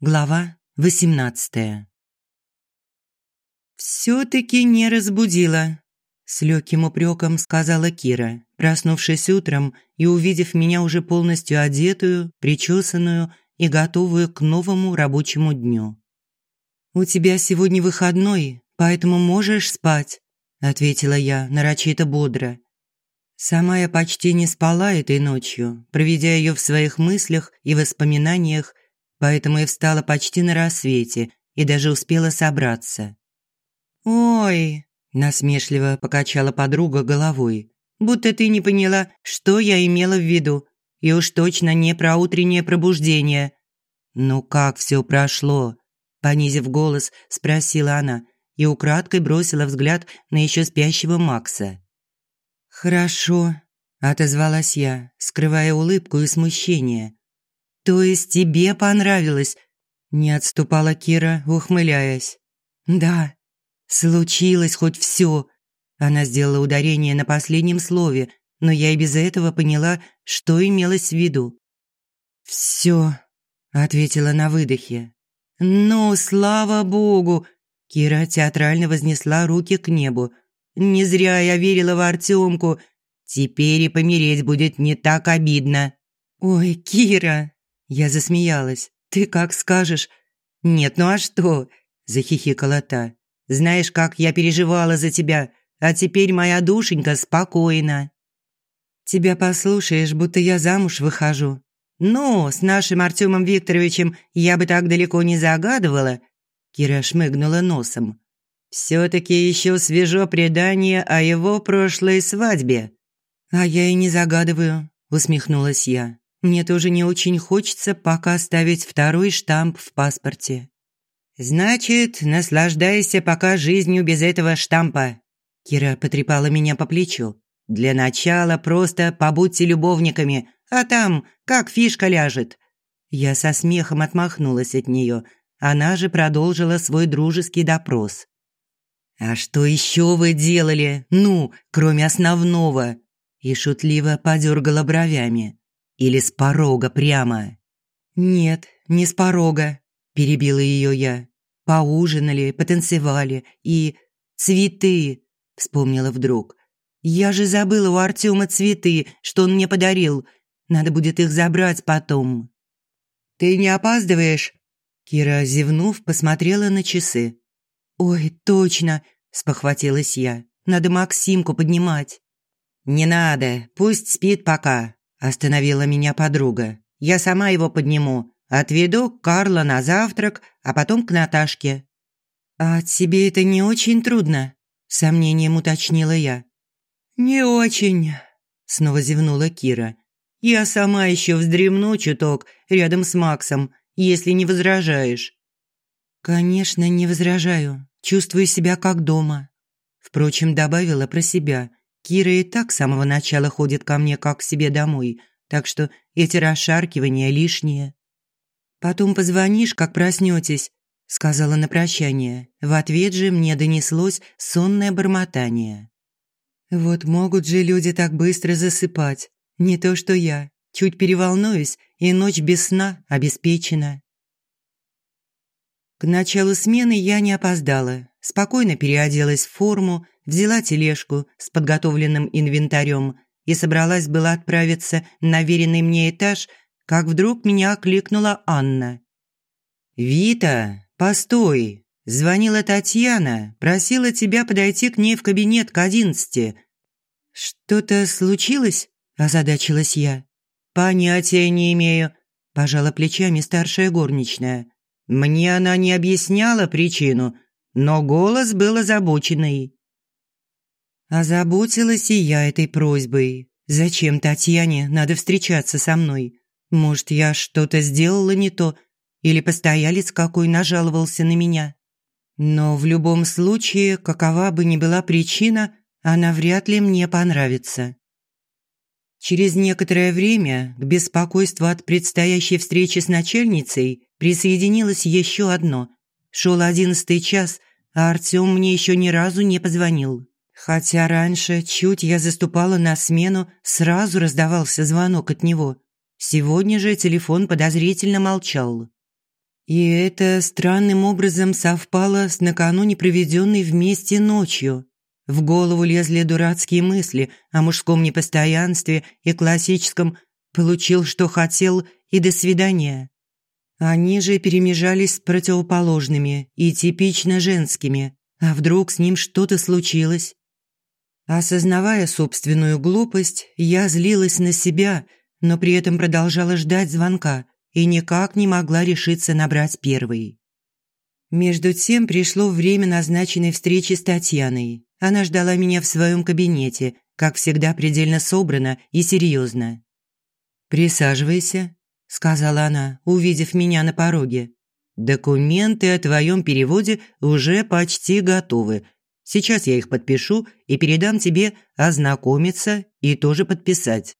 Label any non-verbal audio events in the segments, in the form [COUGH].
Глава 18 «Все-таки не разбудила», – с легким упреком сказала Кира, проснувшись утром и увидев меня уже полностью одетую, причесанную и готовую к новому рабочему дню. «У тебя сегодня выходной, поэтому можешь спать», – ответила я нарочито бодро. Сама я почти не спала этой ночью, проведя ее в своих мыслях и воспоминаниях поэтому я встала почти на рассвете и даже успела собраться. «Ой!» – насмешливо покачала подруга головой. «Будто ты не поняла, что я имела в виду, и уж точно не про утреннее пробуждение». «Ну как все прошло?» – понизив голос, спросила она и украдкой бросила взгляд на еще спящего Макса. «Хорошо», – отозвалась я, скрывая улыбку и смущение. «То есть тебе понравилось?» Не отступала Кира, ухмыляясь. «Да, случилось хоть все. Она сделала ударение на последнем слове, но я и без этого поняла, что имелось в виду. «Все», – ответила на выдохе. «Ну, слава богу!» Кира театрально вознесла руки к небу. «Не зря я верила в Артемку. Теперь и помереть будет не так обидно». «Ой, Кира, я засмеялась. «Ты как скажешь». «Нет, ну а что?» – захихикала та. «Знаешь, как я переживала за тебя, а теперь моя душенька спокойна». «Тебя послушаешь, будто я замуж выхожу». «Ну, с нашим Артемом Викторовичем я бы так далеко не загадывала», – Кира шмыгнула носом. «Все-таки еще свежо предание о его прошлой свадьбе». «А я и не загадываю», – усмехнулась я. Мне тоже не очень хочется пока ставить второй штамп в паспорте. «Значит, наслаждайся пока жизнью без этого штампа», Кира потрепала меня по плечу. «Для начала просто побудьте любовниками, а там как фишка ляжет». Я со смехом отмахнулась от нее. Она же продолжила свой дружеский допрос. «А что еще вы делали? Ну, кроме основного?» И шутливо подергала бровями. Или с порога прямо?» «Нет, не с порога», – перебила ее я. «Поужинали, потанцевали и... цветы», – вспомнила вдруг. «Я же забыла у Артема цветы, что он мне подарил. Надо будет их забрать потом». «Ты не опаздываешь?» Кира, зевнув, посмотрела на часы. «Ой, точно!» – спохватилась я. «Надо Максимку поднимать». «Не надо, пусть спит пока. Остановила меня подруга. «Я сама его подниму. Отведу Карла на завтрак, а потом к Наташке». «А тебе это не очень трудно?» – сомнением уточнила я. «Не очень», – снова зевнула Кира. «Я сама еще вздремну чуток рядом с Максом, если не возражаешь». «Конечно, не возражаю. Чувствую себя как дома». Впрочем, добавила про себя – Кира и так с самого начала ходит ко мне как к себе домой, так что эти расшаркивания лишние. «Потом позвонишь, как проснетесь», – сказала на прощание. В ответ же мне донеслось сонное бормотание. «Вот могут же люди так быстро засыпать. Не то что я. Чуть переволнуюсь, и ночь без сна обеспечена». К началу смены я не опоздала. Спокойно переоделась в форму, взяла тележку с подготовленным инвентарем и собралась была отправиться на веренный мне этаж, как вдруг меня окликнула Анна. «Вита, постой! Звонила Татьяна, просила тебя подойти к ней в кабинет к одиннадцати». «Что-то случилось?» – озадачилась я. «Понятия не имею», – пожала плечами старшая горничная. «Мне она не объясняла причину, но голос был озабоченный». Озаботилась и я этой просьбой. Зачем Татьяне надо встречаться со мной? Может, я что-то сделала не то? Или постоялец какой нажаловался на меня? Но в любом случае, какова бы ни была причина, она вряд ли мне понравится. Через некоторое время к беспокойству от предстоящей встречи с начальницей присоединилось еще одно. Шел одиннадцатый час, а Артем мне еще ни разу не позвонил. Хотя раньше, чуть я заступала на смену, сразу раздавался звонок от него. Сегодня же телефон подозрительно молчал. И это странным образом совпало с накануне проведенной вместе ночью. В голову лезли дурацкие мысли о мужском непостоянстве и классическом «получил, что хотел» и «до свидания». Они же перемежались с противоположными и типично женскими. А вдруг с ним что-то случилось? Осознавая собственную глупость, я злилась на себя, но при этом продолжала ждать звонка и никак не могла решиться набрать первый. Между тем пришло время назначенной встречи с Татьяной. Она ждала меня в своем кабинете, как всегда предельно собрана и серьезно. «Присаживайся», – сказала она, увидев меня на пороге. «Документы о твоем переводе уже почти готовы. Сейчас я их подпишу и передам тебе ознакомиться и тоже подписать».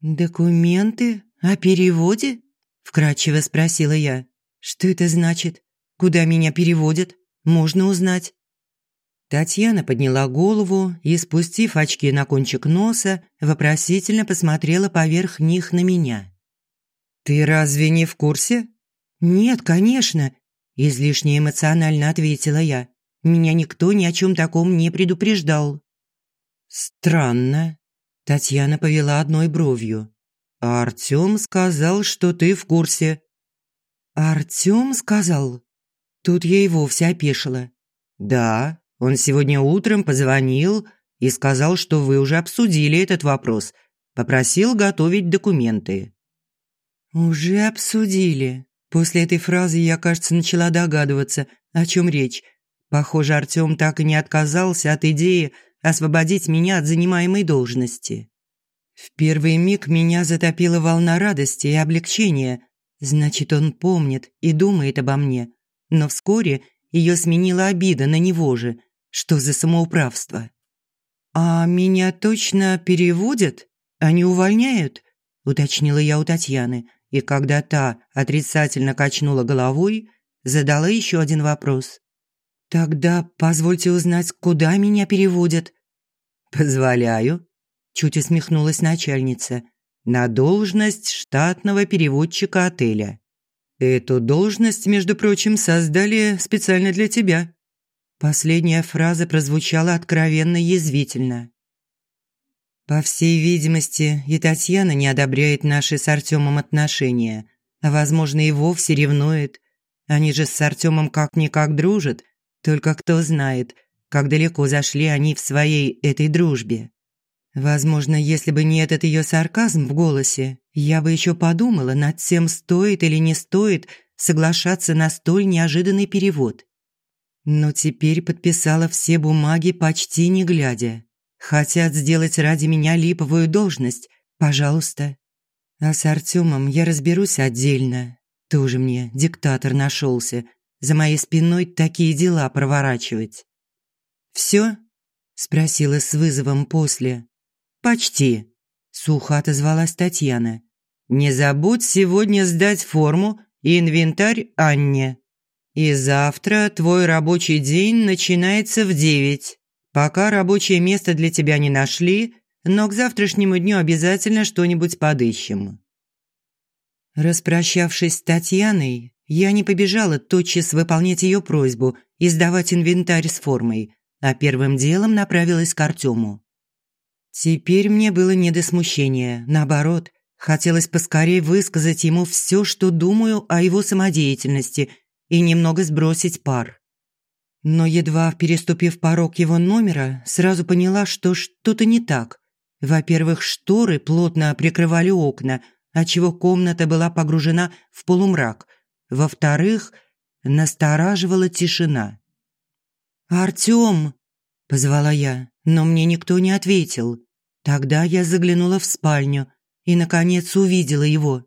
«Документы о переводе?» – вкратчиво спросила я. «Что это значит? Куда меня переводят? Можно узнать?» Татьяна подняла голову и, спустив очки на кончик носа, вопросительно посмотрела поверх них на меня. «Ты разве не в курсе?» «Нет, конечно», – излишне эмоционально ответила я. «Меня никто ни о чем таком не предупреждал». «Странно», – Татьяна повела одной бровью. «А Артём сказал, что ты в курсе». «Артём сказал?» Тут я и вовсе опешила. «Да, он сегодня утром позвонил и сказал, что вы уже обсудили этот вопрос. Попросил готовить документы». «Уже обсудили». После этой фразы я, кажется, начала догадываться, о чем речь. Похоже, Артём так и не отказался от идеи освободить меня от занимаемой должности. В первый миг меня затопила волна радости и облегчения. Значит, он помнит и думает обо мне. Но вскоре ее сменила обида на него же. Что за самоуправство? «А меня точно переводят? Они увольняют?» – уточнила я у Татьяны – и когда та отрицательно качнула головой, задала еще один вопрос. «Тогда позвольте узнать, куда меня переводят?» «Позволяю», – чуть усмехнулась начальница, «на должность штатного переводчика отеля. Эту должность, между прочим, создали специально для тебя». Последняя фраза прозвучала откровенно язвительно. По всей видимости, и Татьяна не одобряет наши с Артемом отношения, а, возможно, и вовсе ревнует. Они же с Артемом как-никак дружат, только кто знает, как далеко зашли они в своей этой дружбе. Возможно, если бы не этот ее сарказм в голосе, я бы еще подумала над тем, стоит или не стоит соглашаться на столь неожиданный перевод. Но теперь подписала все бумаги почти не глядя. Хотят сделать ради меня липовую должность. Пожалуйста. А с Артемом я разберусь отдельно. Тоже мне диктатор нашелся. За моей спиной такие дела проворачивать. «Все?» – спросила с вызовом после. «Почти», – сухо отозвалась Татьяна. «Не забудь сегодня сдать форму и инвентарь Анне. И завтра твой рабочий день начинается в девять. Пока рабочее место для тебя не нашли, но к завтрашнему дню обязательно что-нибудь подыщем». Распрощавшись с Татьяной, я не побежала тотчас выполнять ее просьбу и сдавать инвентарь с формой, а первым делом направилась к Артему. Теперь мне было не до смущения, наоборот, хотелось поскорее высказать ему все, что думаю о его самодеятельности и немного сбросить пар. Но едва переступив порог его номера, сразу поняла, что что-то не так. Во-первых, шторы плотно прикрывали окна, отчего комната была погружена в полумрак. Во-вторых, настораживала тишина. «Артём!» – позвала я, но мне никто не ответил. Тогда я заглянула в спальню и, наконец, увидела его.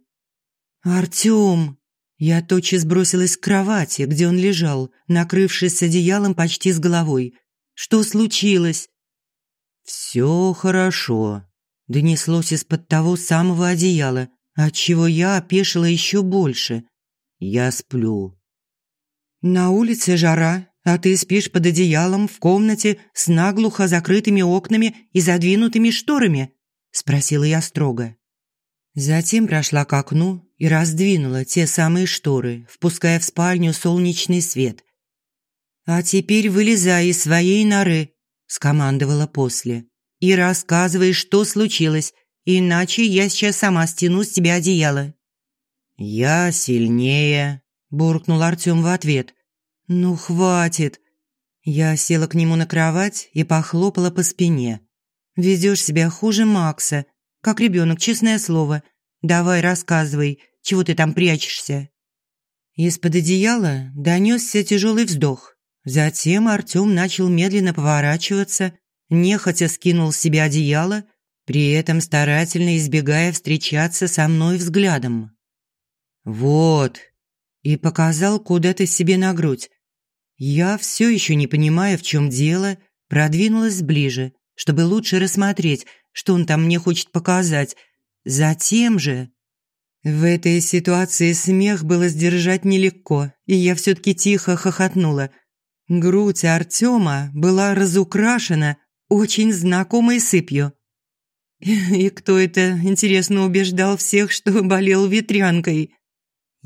«Артём!» Я тотчас бросилась к кровати, где он лежал, накрывшись одеялом почти с головой. Что случилось? «Все хорошо», – донеслось из-под того самого одеяла, отчего я опешила еще больше. «Я сплю». «На улице жара, а ты спишь под одеялом в комнате с наглухо закрытыми окнами и задвинутыми шторами?» – спросила я строго. Затем прошла к окну и раздвинула те самые шторы, впуская в спальню солнечный свет. «А теперь вылезай из своей норы», – скомандовала после. «И рассказывай, что случилось, иначе я сейчас сама стяну с тебя одеяло». «Я сильнее», – буркнул Артём в ответ. «Ну, хватит». Я села к нему на кровать и похлопала по спине. «Ведёшь себя хуже Макса, как ребёнок, честное слово. Давай, рассказывай, чего ты там прячешься?» Из-под одеяла донёсся тяжелый вздох. Затем Артём начал медленно поворачиваться, нехотя скинул с себя одеяло, при этом старательно избегая встречаться со мной взглядом. «Вот», и показал куда-то себе на грудь. Я, все еще не понимая, в чем дело, продвинулась ближе, чтобы лучше рассмотреть, что он там мне хочет показать. Затем же... В этой ситуации смех было сдержать нелегко, и я все-таки тихо хохотнула – Грудь Артема была разукрашена очень знакомой сыпью. [LAUGHS] И кто это, интересно, убеждал всех, что болел ветрянкой?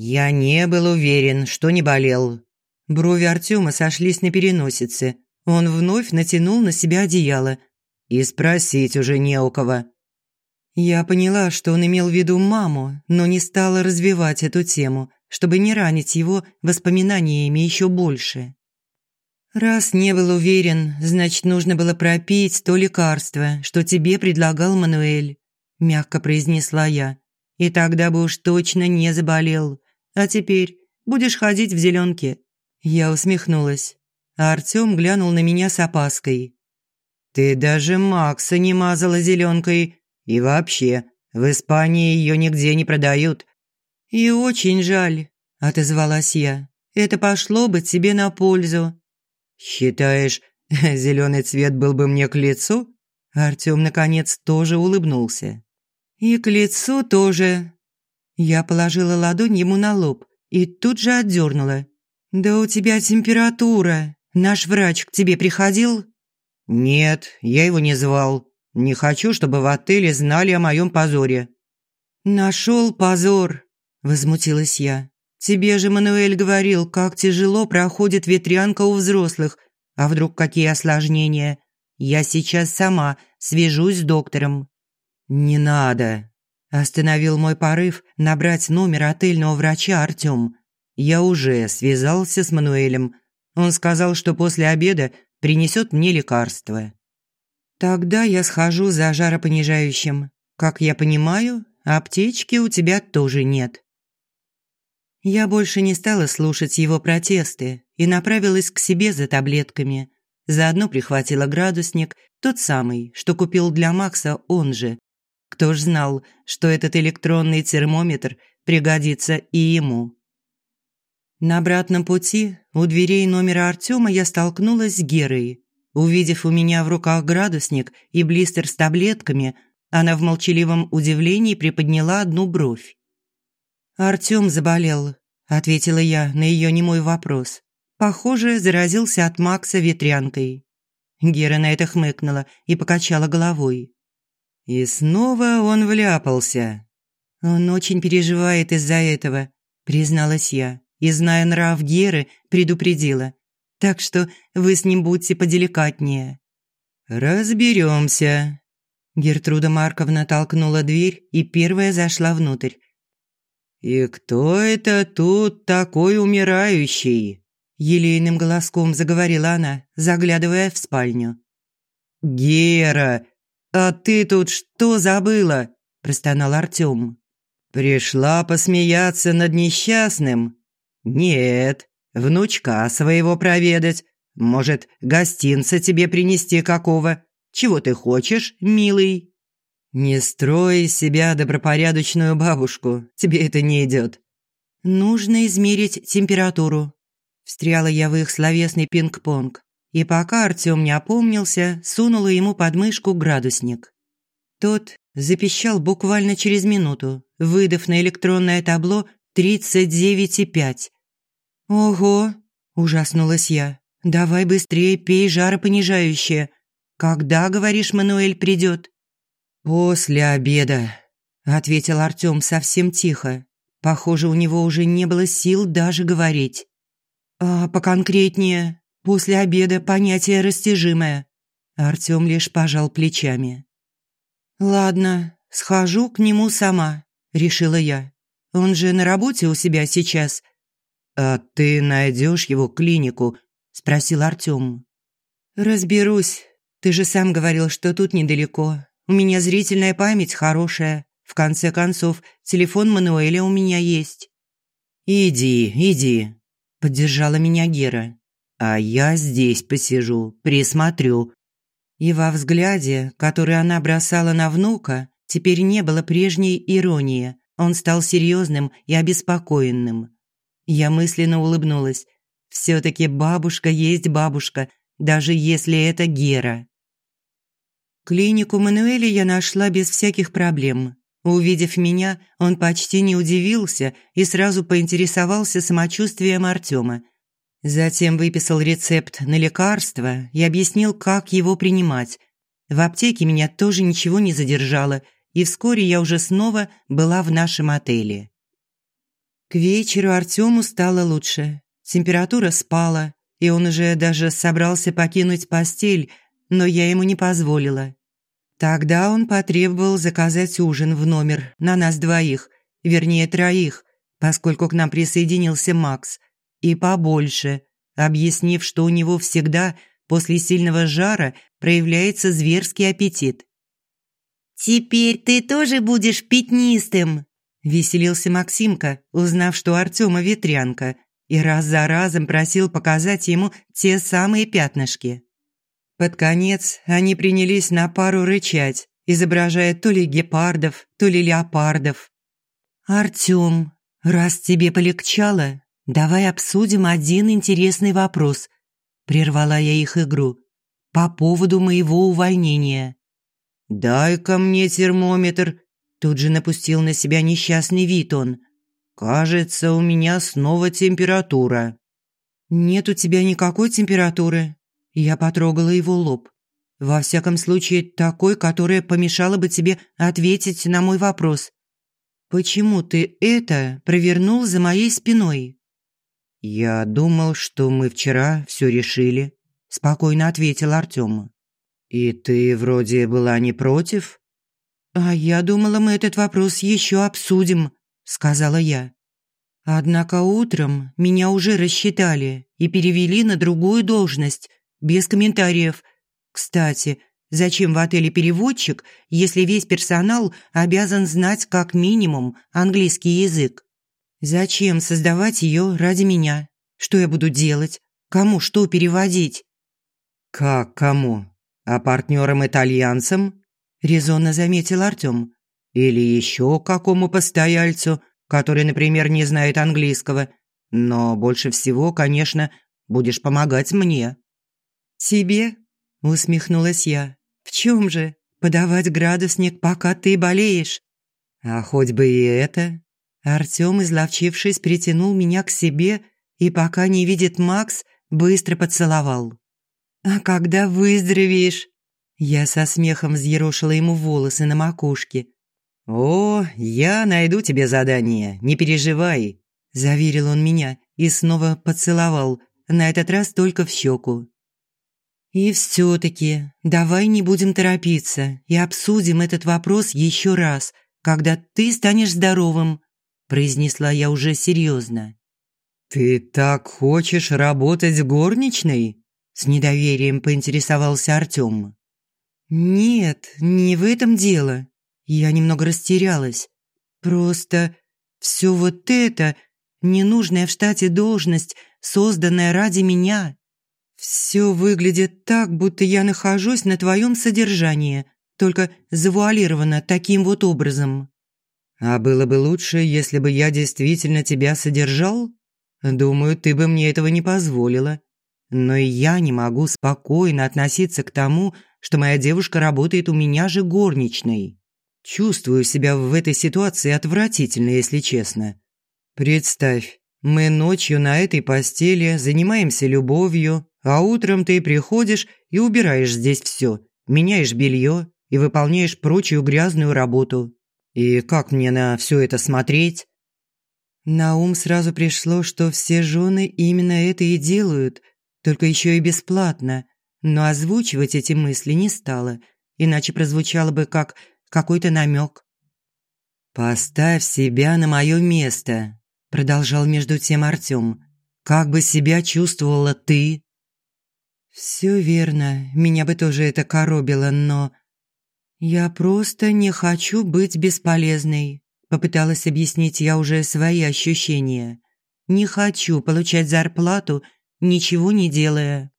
Я не был уверен, что не болел. Брови Артема сошлись на переносице. Он вновь натянул на себя одеяло. И спросить уже не у кого. Я поняла, что он имел в виду маму, но не стала развивать эту тему, чтобы не ранить его воспоминаниями еще больше. «Раз не был уверен, значит, нужно было пропить то лекарство, что тебе предлагал Мануэль», – мягко произнесла я. «И тогда бы уж точно не заболел. А теперь будешь ходить в зеленке». Я усмехнулась. А Артём глянул на меня с опаской. «Ты даже Макса не мазала зеленкой. И вообще, в Испании ее нигде не продают». «И очень жаль», – отозвалась я. «Это пошло бы тебе на пользу». «Считаешь, [LAUGHS] зеленый цвет был бы мне к лицу?» Артём, наконец, тоже улыбнулся. «И к лицу тоже». Я положила ладонь ему на лоб и тут же отдернула. «Да у тебя температура. Наш врач к тебе приходил?» «Нет, я его не звал. Не хочу, чтобы в отеле знали о моем позоре». «Нашел позор», – возмутилась я. Тебе же Мануэль говорил, как тяжело проходит ветрянка у взрослых. А вдруг какие осложнения? Я сейчас сама свяжусь с доктором». «Не надо», – остановил мой порыв набрать номер отельного врача Артём. «Я уже связался с Мануэлем. Он сказал, что после обеда принесет мне лекарство». «Тогда я схожу за жаропонижающим. Как я понимаю, аптечки у тебя тоже нет». Я больше не стала слушать его протесты и направилась к себе за таблетками. Заодно прихватила градусник, тот самый, что купил для Макса он же. Кто ж знал, что этот электронный термометр пригодится и ему. На обратном пути у дверей номера Артема я столкнулась с Герой. Увидев у меня в руках градусник и блистер с таблетками, она в молчаливом удивлении приподняла одну бровь. «Артём заболел», – ответила я на её немой вопрос. Похоже, заразился от Макса ветрянкой. Гера на это хмыкнула и покачала головой. И снова он вляпался. Он очень переживает из-за этого, призналась я, и, зная нрав Геры, предупредила. Так что вы с ним будьте поделикатнее. Разберемся. Гертруда Марковна толкнула дверь и первая зашла внутрь. «И кто это тут такой умирающий?» Елейным голоском заговорила она, заглядывая в спальню. «Гера, а ты тут что забыла?» – простонал Артём. «Пришла посмеяться над несчастным?» «Нет, внучка своего проведать. Может, гостинца тебе принести какого? Чего ты хочешь, милый?» «Не строй из себя добропорядочную бабушку, тебе это не идет». «Нужно измерить температуру». Встряла я в их словесный пинг-понг. И пока Артём не опомнился, сунула ему под мышку градусник. Тот запищал буквально через минуту, выдав на электронное табло 39,5. «Ого!» – ужаснулась я. «Давай быстрее пей жаропонижающее. Когда, говоришь, Мануэль придет?» «После обеда», – ответил Артём совсем тихо. Похоже, у него уже не было сил даже говорить. «А поконкретнее, после обеда понятие растяжимое». Артём лишь пожал плечами. «Ладно, схожу к нему сама», – решила я. «Он же на работе у себя сейчас». «А ты найдешь его клинику?» – спросил Артём. «Разберусь. Ты же сам говорил, что тут недалеко. У меня зрительная память хорошая. В конце концов, телефон Мануэля у меня есть». «Иди, иди», – поддержала меня Гера. «А я здесь посижу, присмотрю, и во взгляде, который она бросала на внука, теперь не было прежней иронии. Он стал серьезным и обеспокоенным. Я мысленно улыбнулась. Все-таки бабушка есть бабушка, даже если это Гера. Клинику Мануэля я нашла без всяких проблем. Увидев меня, он почти не удивился и сразу поинтересовался самочувствием Артема – Затем выписал рецепт на лекарство и объяснил, как его принимать. В аптеке меня тоже ничего не задержало, и вскоре я уже снова была в нашем отеле. К вечеру Артему стало лучше. Температура спала, и он уже даже собрался покинуть постель, но я ему не позволила. Тогда он потребовал заказать ужин в номер на нас двоих, вернее троих, поскольку к нам присоединился Макс – и побольше, объяснив, что у него всегда после сильного жара проявляется зверский аппетит. «Теперь ты тоже будешь пятнистым», – веселился Максимка, узнав, что Артема ветрянка, и раз за разом просил показать ему те самые пятнышки. Под конец они принялись на пару рычать, изображая то ли гепардов, то ли леопардов. «Артём, раз тебе полегчало, «Давай обсудим один интересный вопрос», – прервала я их игру, – «по поводу моего увольнения». «Дай-ка мне термометр», – тут же напустил на себя несчастный вид он. «Кажется, у меня снова температура». «Нет у тебя никакой температуры». Я потрогала его лоб. «Во всяком случае, такой, которая помешала бы тебе ответить на мой вопрос. Почему ты это провернул за моей спиной?» «Я думал, что мы вчера все решили», – спокойно ответил Артём. «И ты вроде была не против?» «А я думала, мы этот вопрос еще обсудим», – сказала я. Однако утром меня уже рассчитали и перевели на другую должность, без комментариев. Кстати, зачем в отеле переводчик, если весь персонал обязан знать как минимум английский язык? Зачем создавать ее ради меня? Что я буду делать? Кому что переводить? Как кому? А партнерам-итальянцам? Резонно заметил Артем. Или еще какому постояльцу, который, например, не знает английского. Но больше всего, конечно, будешь помогать мне. Тебе? Усмехнулась я. В чем же? Подавать градусник, пока ты болеешь? А хоть бы и это, Артём, изловчившись, притянул меня к себе и, пока не видит Макс, быстро поцеловал. «А когда выздоровеешь?» Я со смехом взъерошила ему волосы на макушке. «О, я найду тебе задание, не переживай», – заверил он меня и снова поцеловал, на этот раз только в щеку. «И все-таки давай не будем торопиться и обсудим этот вопрос еще раз, когда ты станешь здоровым», произнесла я уже серьезно. «Ты так хочешь работать горничной?» С недоверием поинтересовался Артём. «Нет, не в этом дело. Я немного растерялась. Просто все вот это, ненужная в штате должность, созданная ради меня. Все выглядит так, будто я нахожусь на твоем содержании, только завуалировано таким вот образом. А было бы лучше, если бы я действительно тебя содержал? Думаю, ты бы мне этого не позволила. Но и я не могу спокойно относиться к тому, что моя девушка работает у меня же горничной. Чувствую себя в этой ситуации отвратительно, если честно. Представь, мы ночью на этой постели занимаемся любовью, а утром ты приходишь и убираешь здесь все, меняешь белье и выполняешь прочую грязную работу. И как мне на все это смотреть? На ум сразу пришло, что все жены именно это и делают, только еще и бесплатно. Но озвучивать эти мысли не стала, иначе прозвучало бы как какой-то намек. «Поставь себя на мое место», – продолжал между тем Артем. «Как бы себя чувствовала ты?» «Все верно, меня бы тоже это коробило, но...» «Я просто не хочу быть бесполезной», – попыталась объяснить я уже свои ощущения. «Не хочу получать зарплату, ничего не делая».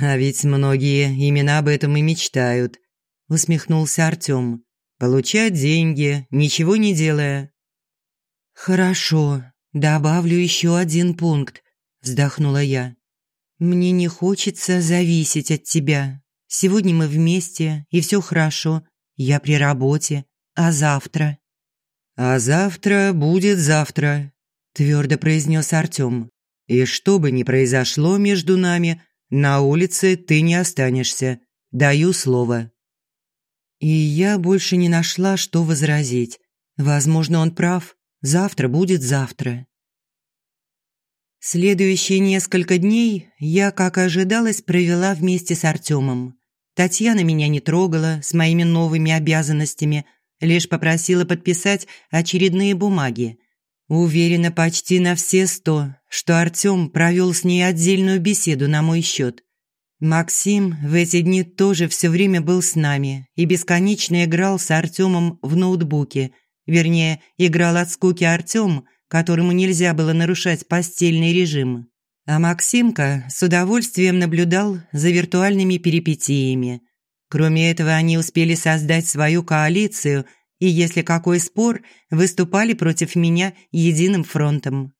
«А ведь многие именно об этом и мечтают», – усмехнулся Артём. «Получать деньги, ничего не делая». «Хорошо, добавлю еще один пункт», – вздохнула я. «Мне не хочется зависеть от тебя. Сегодня мы вместе, и все хорошо. Я при работе. А завтра?» «А завтра будет завтра», – твердо произнес Артём. «И что бы ни произошло между нами, на улице ты не останешься. Даю слово». И я больше не нашла, что возразить. Возможно, он прав. Завтра будет завтра. Следующие несколько дней я, как ожидалось, провела вместе с Артемом. Татьяна меня не трогала с моими новыми обязанностями, лишь попросила подписать очередные бумаги. Уверена почти на все сто, что Артем провел с ней отдельную беседу на мой счет. Максим в эти дни тоже все время был с нами и бесконечно играл с Артемом в ноутбуке. Вернее, играл от скуки Артем, которому нельзя было нарушать постельный режим. А Максимка с удовольствием наблюдал за виртуальными перипетиями. Кроме этого, они успели создать свою коалицию и, если какой спор, выступали против меня единым фронтом.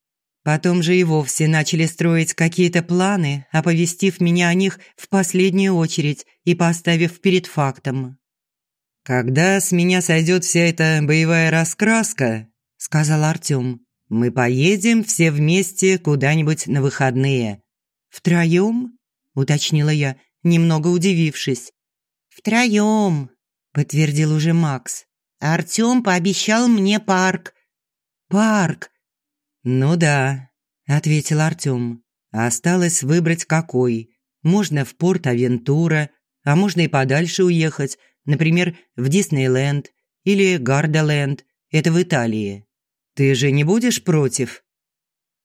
Потом же и вовсе начали строить какие-то планы, оповестив меня о них в последнюю очередь и поставив перед фактом. «Когда с меня сойдет вся эта боевая раскраска», – сказал Артём, – «мы поедем все вместе куда-нибудь на выходные». «Втроём?» – уточнила я, немного удивившись. «Втроём», – подтвердил уже Макс. «Артём пообещал мне парк». «Парк?» «Ну да», – ответил Артём. «Осталось выбрать какой. Можно в Порт-Авентура, а можно и подальше уехать, например, в Диснейленд или Гардаленд. Это в Италии. Ты же не будешь против?»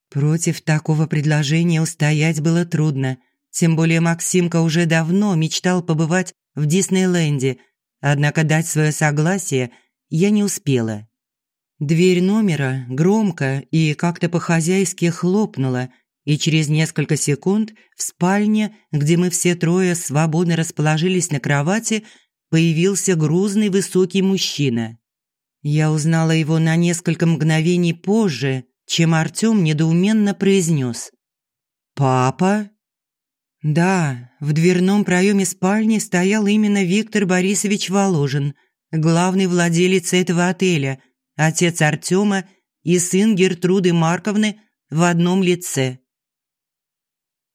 Против такого предложения устоять было трудно. Тем более Максимка уже давно мечтал побывать в Диснейленде, однако дать свое согласие я не успела. Дверь номера громко и как-то по-хозяйски хлопнула, и через несколько секунд в спальне, где мы все трое свободно расположились на кровати, появился грузный высокий мужчина. Я узнала его на несколько мгновений позже, чем Артём недоуменно произнес. «Папа?» Да, в дверном проеме спальни стоял именно Виктор Борисович Воложин, главный владелец этого отеля – отец Артема и сын Гертруды Марковны в одном лице.